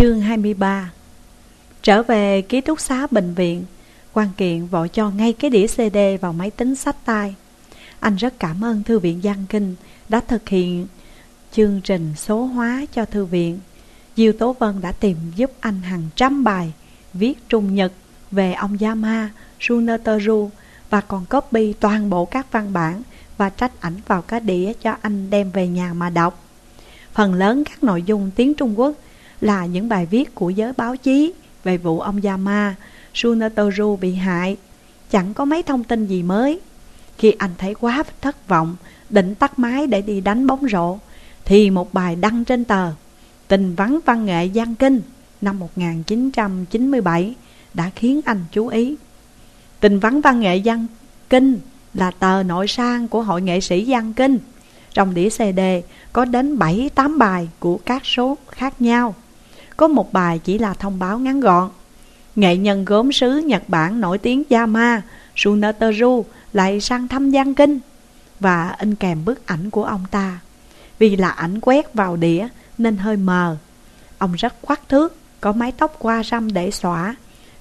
Chương 23 Trở về ký túc xá bệnh viện quan Kiện vội cho ngay cái đĩa CD vào máy tính sách tay. Anh rất cảm ơn Thư viện Giang Kinh đã thực hiện chương trình số hóa cho Thư viện. Diêu Tố Vân đã tìm giúp anh hàng trăm bài viết trung nhật về ông Yama Suneteru và còn copy toàn bộ các văn bản và trách ảnh vào cái đĩa cho anh đem về nhà mà đọc. Phần lớn các nội dung tiếng Trung Quốc là những bài viết của giới báo chí về vụ ông Yama Sunatoru bị hại. Chẳng có mấy thông tin gì mới. Khi anh thấy quá thất vọng, định tắt máy để đi đánh bóng rổ, thì một bài đăng trên tờ Tình vắng văn nghệ Giang Kinh năm 1997 đã khiến anh chú ý. Tình vắng văn nghệ Giang Kinh là tờ nội sang của Hội nghệ sĩ Giang Kinh. Trong đĩa CD có đến 7-8 bài của các số khác nhau. Có một bài chỉ là thông báo ngắn gọn. Nghệ nhân gốm sứ Nhật Bản nổi tiếng Yama Suneteru lại sang thăm Giang Kinh và in kèm bức ảnh của ông ta. Vì là ảnh quét vào đĩa nên hơi mờ. Ông rất khoát thước, có mái tóc qua râm để xõa,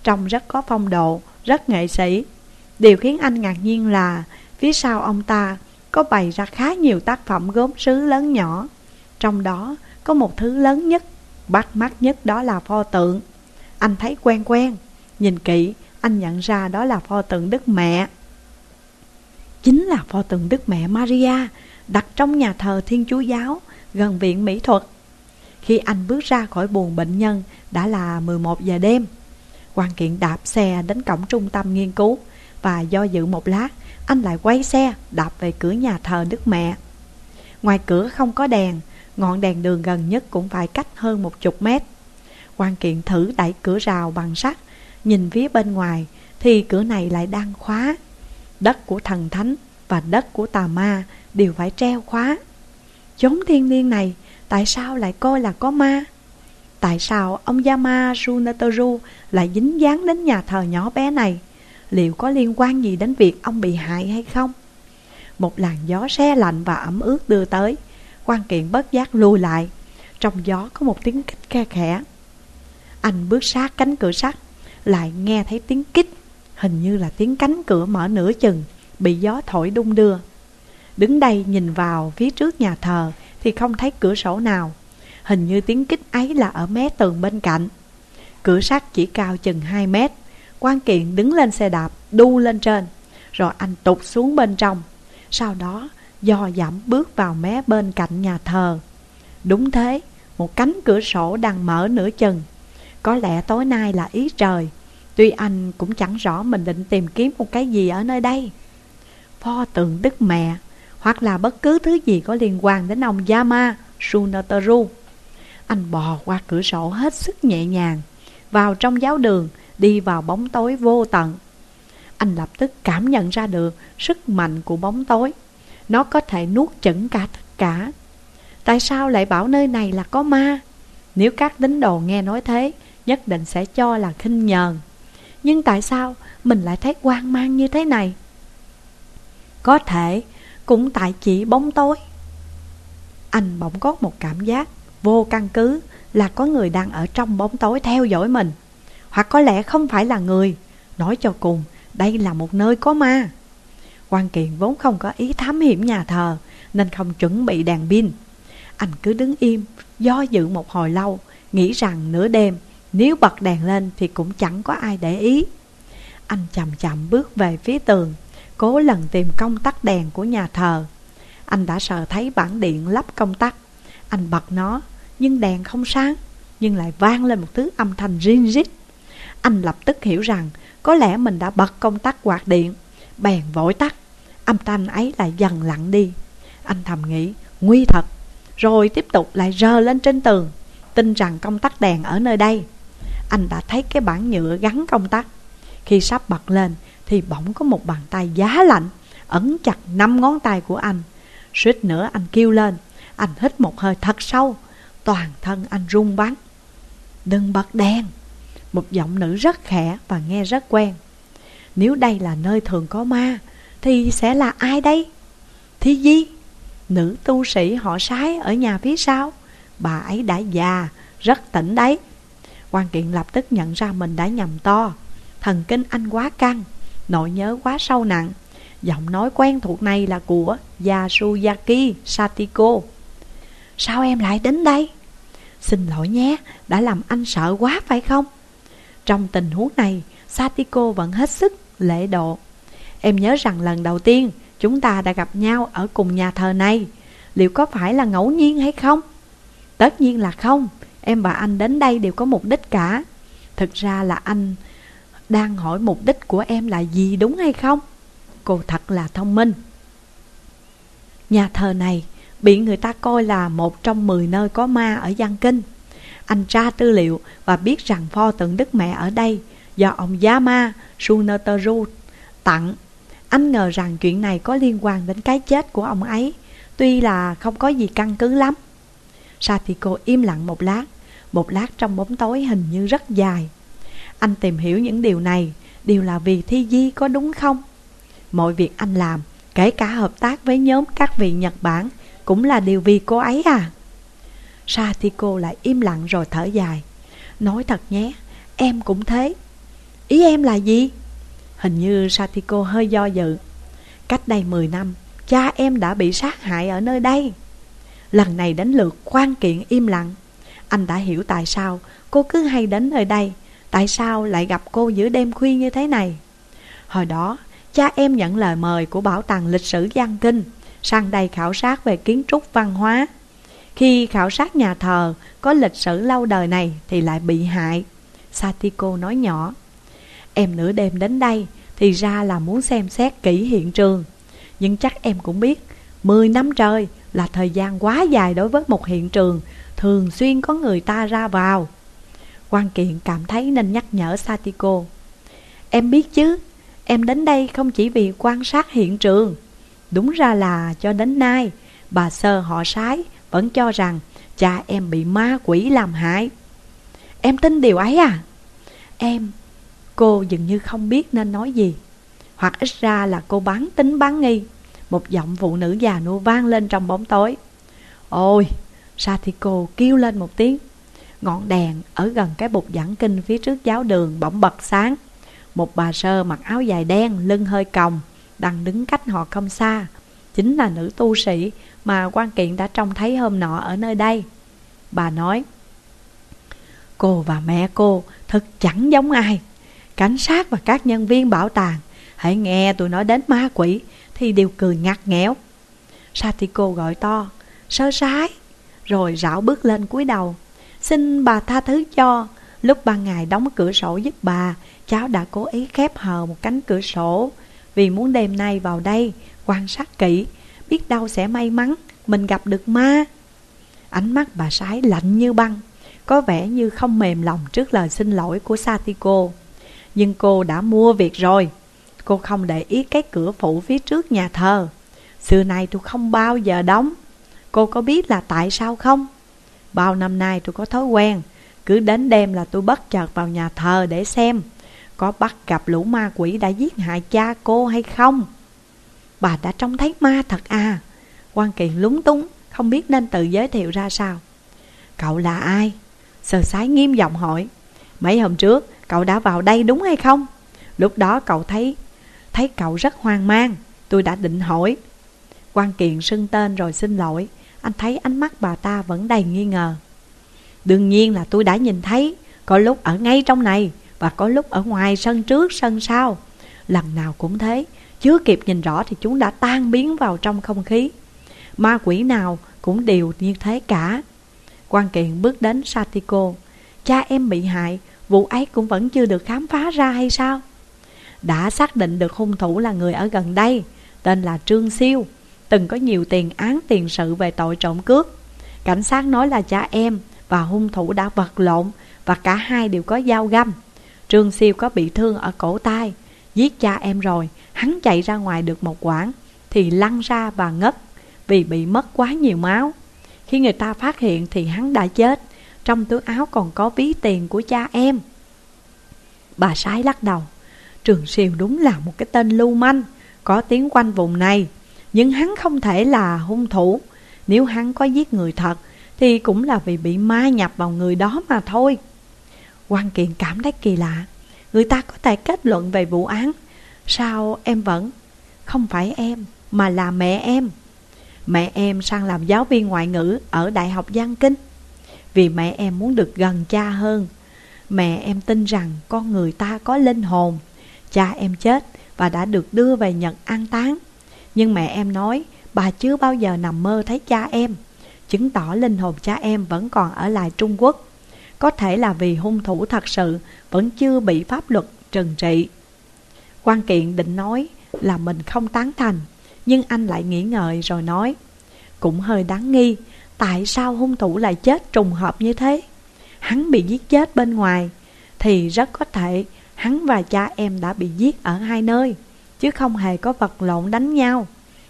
trông rất có phong độ, rất nghệ sĩ. Điều khiến anh ngạc nhiên là phía sau ông ta có bày ra khá nhiều tác phẩm gốm sứ lớn nhỏ. Trong đó có một thứ lớn nhất, bắt mắt nhất đó là pho tượng. Anh thấy quen quen, nhìn kỹ anh nhận ra đó là pho tượng Đức Mẹ. Chính là pho tượng Đức Mẹ Maria đặt trong nhà thờ Thiên Chúa Giáo gần viện mỹ thuật. Khi anh bước ra khỏi buồng bệnh nhân đã là 11 giờ đêm. Quan Kiện đạp xe đến cổng trung tâm nghiên cứu và do dự một lát, anh lại quay xe đạp về cửa nhà thờ Đức Mẹ. Ngoài cửa không có đèn, ngọn đèn đường gần nhất cũng phải cách hơn một chục mét. Quan Kiện thử đẩy cửa rào bằng sắt, nhìn phía bên ngoài thì cửa này lại đang khóa. Đất của thần thánh và đất của tà ma đều phải treo khóa. Chốn thiên niên này Tại sao lại coi là có ma Tại sao ông Yama Sunatoru Lại dính dáng đến nhà thờ nhỏ bé này Liệu có liên quan gì đến việc ông bị hại hay không Một làn gió xe lạnh và ẩm ướt đưa tới quan kiện bất giác lùi lại. Trong gió có một tiếng kích khe khẽ. Anh bước sát cánh cửa sắt, Lại nghe thấy tiếng kích, Hình như là tiếng cánh cửa mở nửa chừng, Bị gió thổi đung đưa. Đứng đây nhìn vào phía trước nhà thờ Thì không thấy cửa sổ nào. Hình như tiếng kích ấy là ở mé tường bên cạnh. Cửa sắt chỉ cao chừng 2 mét, Quan kiện đứng lên xe đạp, Đu lên trên, Rồi anh tụt xuống bên trong. Sau đó do dẫm bước vào mé bên cạnh nhà thờ Đúng thế Một cánh cửa sổ đang mở nửa chừng Có lẽ tối nay là ý trời Tuy anh cũng chẳng rõ mình định tìm kiếm một cái gì ở nơi đây Pho tượng Đức Mẹ hoặc là bất cứ thứ gì có liên quan đến ông Yama Sunotaru. Anh bò qua cửa sổ hết sức nhẹ nhàng, vào trong giáo đường, đi vào bóng tối vô tận. Anh lập tức cảm nhận ra được sức mạnh của bóng tối. Nó có thể nuốt chửng cả tất cả. Tại sao lại bảo nơi này là có ma? Nếu các tín đồ nghe nói thế, nhất định sẽ cho là khinh nhờn. Nhưng tại sao mình lại thấy hoang mang như thế này? Có thể cũng tại chỉ bóng tối Anh bỗng có một cảm giác vô căn cứ là có người đang ở trong bóng tối theo dõi mình Hoặc có lẽ không phải là người Nói cho cùng đây là một nơi có ma quan kiện vốn không có ý thám hiểm nhà thờ, Nên không chuẩn bị đèn pin. Anh cứ đứng im, Do dự một hồi lâu, Nghĩ rằng nửa đêm, Nếu bật đèn lên thì cũng chẳng có ai để ý. Anh chậm chậm bước về phía tường, Cố lần tìm công tắc đèn của nhà thờ. Anh đã sợ thấy bản điện lắp công tắc. Anh bật nó, Nhưng đèn không sáng, Nhưng lại vang lên một thứ âm thanh rin rít. Anh lập tức hiểu rằng Có lẽ mình đã bật công tắc quạt điện. Bèn vội tắt Âm thanh ấy lại dần lặng đi Anh thầm nghĩ nguy thật Rồi tiếp tục lại rơ lên trên tường Tin rằng công tắc đèn ở nơi đây Anh đã thấy cái bản nhựa gắn công tắc Khi sắp bật lên thì bỗng có một bàn tay giá lạnh ấn chặt năm ngón tay của anh. Suýt nữa anh kêu lên, anh hít một hơi thật sâu, toàn thân anh run bắn. Đừng bật đèn, một giọng nữ rất khẽ và nghe rất quen. Nếu đây là nơi thường có ma, thì sẽ là ai đây? Thi Di, nữ tu sĩ họ sái ở nhà phía sau. Bà ấy đã già, rất tỉnh đấy. quan kiện lập tức nhận ra mình đã nhầm to Thần kinh anh quá căng Nội nhớ quá sâu nặng Giọng nói quen thuộc này là của Yasuyaki Satiko Sao em lại đến đây? Xin lỗi nhé, đã làm anh sợ quá phải không? Trong tình huống này, Satiko vẫn hết sức lễ độ. Em nhớ rằng lần đầu tiên chúng ta đã gặp nhau ở cùng nhà thờ này. Liệu có phải là ngẫu nhiên hay không? Tất nhiên là không. Em và anh đến đây đều có mục đích cả. Thực ra là anh đang hỏi mục đích của em là gì, đúng hay không? Cô thật là thông minh. Nhà thờ này bị người ta coi là một trong 10 nơi có ma ở Giang Kinh. Anh tra tư liệu và biết rằng pho tượng Đức Mẹ ở đây do ông Yama Suneteru tặng. Anh ngờ rằng chuyện này có liên quan đến cái chết của ông ấy. Tuy là không có gì căn cứ lắm. Satiko im lặng một lát. Một lát trong bóng tối hình như rất dài. Anh tìm hiểu những điều này. Đều là vì Thi Di có đúng không? Mọi việc anh làm, Kể cả hợp tác với nhóm các vị Nhật Bản, Cũng là điều vì cô ấy à? Satiko lại im lặng rồi thở dài. Nói thật nhé, Em cũng thế. Ý em là gì? Hình như Satiko hơi do dự. Cách đây 10 năm, Cha em đã bị sát hại ở nơi đây. Lần này đến lượt quan kiện im lặng. Anh đã hiểu tại sao cô cứ hay đến nơi đây, Tại sao lại gặp cô giữa đêm khuya như thế này. Hồi đó, cha em nhận lời mời của Bảo tàng lịch sử Giang Kinh Sang đây khảo sát về kiến trúc văn hóa. Khi khảo sát nhà thờ có lịch sử lâu đời này thì lại bị hại. Satiko nói nhỏ. Em nửa đêm đến đây thì ra là muốn xem xét kỹ hiện trường. Nhưng chắc em cũng biết 10 năm trời là thời gian quá dài đối với một hiện trường, Thường xuyên có người ta ra vào. Quan kiện cảm thấy nên nhắc nhở Satiko. Em biết chứ, Em đến đây không chỉ vì quan sát hiện trường. Đúng ra là cho đến nay, Bà sơ họ sái vẫn cho rằng Cha em bị ma quỷ làm hại. Em tin điều ấy à? Em Cô dường như không biết nên nói gì. Hoặc ít ra là cô bán tính bán nghi. Một giọng phụ nữ già nua vang lên trong bóng tối. Ôi Satiko kêu lên một tiếng. Ngọn đèn ở gần cái bục giảng kinh phía trước giáo đường bỗng bật sáng. Một bà sơ mặc áo dài đen, lưng hơi còng Đang đứng cách họ không xa. Chính là nữ tu sĩ mà quan kiện đã trông thấy hôm nọ ở nơi đây. Bà nói Cô và mẹ cô thật chẳng giống ai. Cảnh sát và các nhân viên bảo tàng. Hãy nghe tụi nó đến ma quỷ, Thì đều cười ngặt nghẽo. Satiko gọi to, Sơ sái! Rồi rảo bước lên cúi đầu. Xin bà tha thứ cho. Lúc ban ngày đóng cửa sổ giúp bà, Cháu đã cố ý khép hờ một cánh cửa sổ. Vì muốn đêm nay vào đây, Quan sát kỹ, Biết đâu sẽ may mắn, Mình gặp được ma. Ánh mắt bà sái lạnh như băng, Có vẻ như không mềm lòng trước lời xin lỗi của Satiko. Nhưng cô đã mua việc rồi. Cô không để ý cái cửa phụ phía trước nhà thờ. Xưa nay tôi không bao giờ đóng. Cô có biết là tại sao không? Bao năm nay tôi có thói quen. Cứ đến đêm là tôi bất chợt vào nhà thờ để xem Có bắt gặp lũ ma quỷ đã giết hại cha cô hay không. Bà đã trông thấy ma thật à? Quan kiện lúng túng, Không biết nên tự giới thiệu ra sao. Cậu là ai? Sờ sái nghiêm giọng hỏi. Mấy hôm trước cậu đã vào đây đúng hay không? Lúc đó cậu thấy Thấy cậu rất hoang mang. Tôi đã định hỏi. Quan Kiện xưng tên rồi xin lỗi. Anh thấy ánh mắt bà ta vẫn đầy nghi ngờ. Đương nhiên là tôi đã nhìn thấy. Có lúc ở ngay trong này Và có lúc ở ngoài sân trước, sân sau. Lần nào cũng thế. Chưa kịp nhìn rõ thì chúng đã tan biến vào trong không khí. Ma quỷ nào cũng đều như thế cả. Quan kiện bước đến Satiko. Cha em bị hại Vụ ấy cũng vẫn chưa được khám phá ra hay sao Đã xác định được hung thủ là người ở gần đây Tên là Trương Siêu từng có nhiều tiền án tiền sự về tội trộm cướp. Cảnh sát nói là cha em và hung thủ đã vật lộn và cả hai đều có dao găm. Trương Siêu có bị thương ở cổ tay, giết cha em rồi, hắn chạy ra ngoài được một quãng thì lăn ra và ngất vì bị mất quá nhiều máu. Khi người ta phát hiện thì hắn đã chết, trong túi áo còn có ví tiền của cha em. Bà sái lắc đầu, Trường Siêu đúng là một cái tên lưu manh, có tiếng quanh vùng này. Nhưng hắn không thể là hung thủ. Nếu hắn có giết người thật Thì cũng là vì bị ma nhập vào người đó mà thôi. Quan kiện cảm thấy kỳ lạ. Người ta có thể kết luận về vụ án. Sao em vẫn? Không phải em Mà là mẹ em. Mẹ em sang làm giáo viên ngoại ngữ Ở Đại học Giang Kinh. Vì mẹ em muốn được gần cha hơn. Mẹ em tin rằng con người ta có linh hồn. Cha em chết và đã được đưa về Nhật an táng. Nhưng mẹ em nói, bà chưa bao giờ nằm mơ thấy cha em. Chứng tỏ linh hồn cha em vẫn còn ở lại Trung Quốc. Có thể là vì hung thủ thật sự vẫn chưa bị pháp luật trừng trị. Quan kiện định nói là mình không tán thành, Nhưng anh lại nghĩ ngợi rồi nói, Cũng hơi đáng nghi Tại sao hung thủ lại chết trùng hợp như thế? Hắn bị giết chết bên ngoài Thì rất có thể hắn và cha em đã bị giết ở hai nơi, Chứ không hề có vật lộn đánh nhau.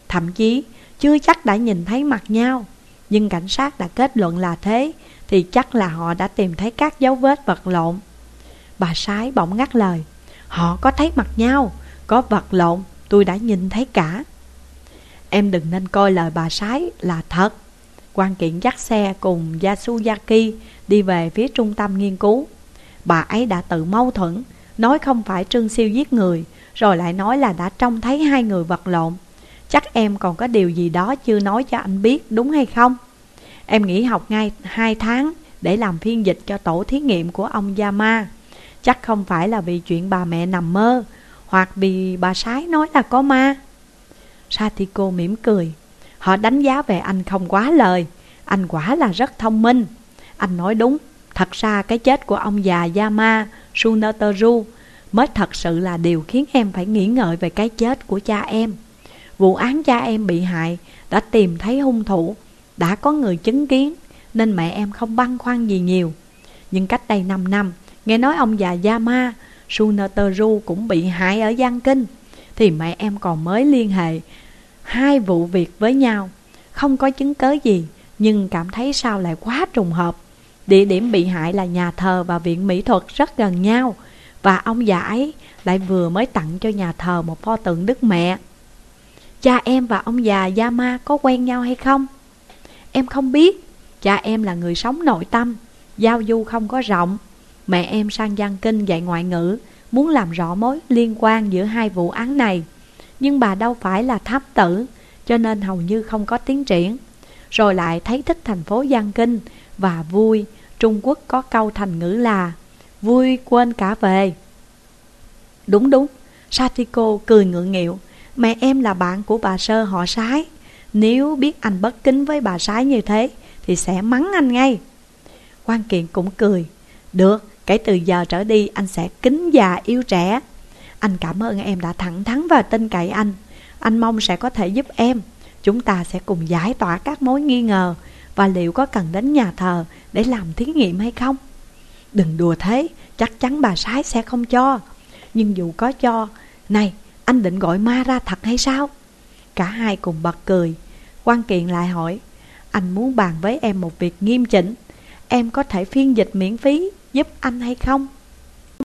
Thậm chí, chưa chắc đã nhìn thấy mặt nhau, Nhưng cảnh sát đã kết luận là thế Thì chắc là họ đã tìm thấy các dấu vết vật lộn. Bà Sái bỗng ngắt lời, Họ có thấy mặt nhau, Có vật lộn, Tôi đã nhìn thấy cả. Em đừng nên coi lời bà Sái là thật quan kiện dắt xe cùng Yasuyaki đi về phía trung tâm nghiên cứu. Bà ấy đã tự mâu thuẫn, nói không phải Trương Siêu giết người, rồi lại nói là đã trông thấy hai người vật lộn. Chắc em còn có điều gì đó chưa nói cho anh biết đúng hay không? Em nghỉ học ngay hai tháng để làm phiên dịch cho tổ thí nghiệm của ông Yama. Chắc không phải là vì chuyện bà mẹ nằm mơ, hoặc vì bà Sái nói là có ma. Satiko mỉm cười. Họ đánh giá về anh không quá lời. Anh quả là rất thông minh. Anh nói đúng, Thật ra cái chết của ông già Yama sunotoru Mới thật sự là điều khiến em phải nghĩ ngợi về cái chết của cha em. Vụ án cha em bị hại Đã tìm thấy hung thủ, Đã có người chứng kiến, Nên mẹ em không băn khoăn gì nhiều. Nhưng cách đây 5 năm, Nghe nói ông già Yama sunotoru cũng bị hại ở Giang Kinh, Thì mẹ em còn mới liên hệ hai vụ việc với nhau. Không có chứng cớ gì, Nhưng cảm thấy sao lại quá trùng hợp. Địa điểm bị hại là nhà thờ và viện mỹ thuật rất gần nhau, Và ông già ấy lại vừa mới tặng cho nhà thờ một pho tượng Đức Mẹ. Cha em và ông già Yama có quen nhau hay không? Em không biết. Cha em là người sống nội tâm, Giao du không có rộng. Mẹ em sang Giang Kinh dạy ngoại ngữ, Muốn làm rõ mối liên quan giữa hai vụ án này nhưng bà đâu phải là tháp tử Cho nên hầu như không có tiến triển. Rồi lại thấy thích thành phố Giang Kinh Và vui Trung Quốc có câu thành ngữ là Vui quên cả về. Đúng đúng Satiko cười ngượng nghịu. Mẹ em là bạn của bà Sơ họ Sái. Nếu biết anh bất kính với bà Sái như thế Thì sẽ mắng anh ngay. Quan kiện cũng cười. Được, kể từ giờ trở đi anh sẽ kính già yêu trẻ anh cảm ơn em đã thẳng thắn và tin cậy anh. Anh mong sẽ có thể giúp em. Chúng ta sẽ cùng giải tỏa các mối nghi ngờ. Và liệu có cần đến nhà thờ để làm thí nghiệm hay không? Đừng đùa thế, Chắc chắn bà Sái sẽ không cho. Nhưng dù có cho, Này, anh định gọi ma ra thật hay sao? Cả hai cùng bật cười. Quan kiện lại hỏi, Anh muốn bàn với em một việc nghiêm chỉnh. Em có thể phiên dịch miễn phí giúp anh hay không?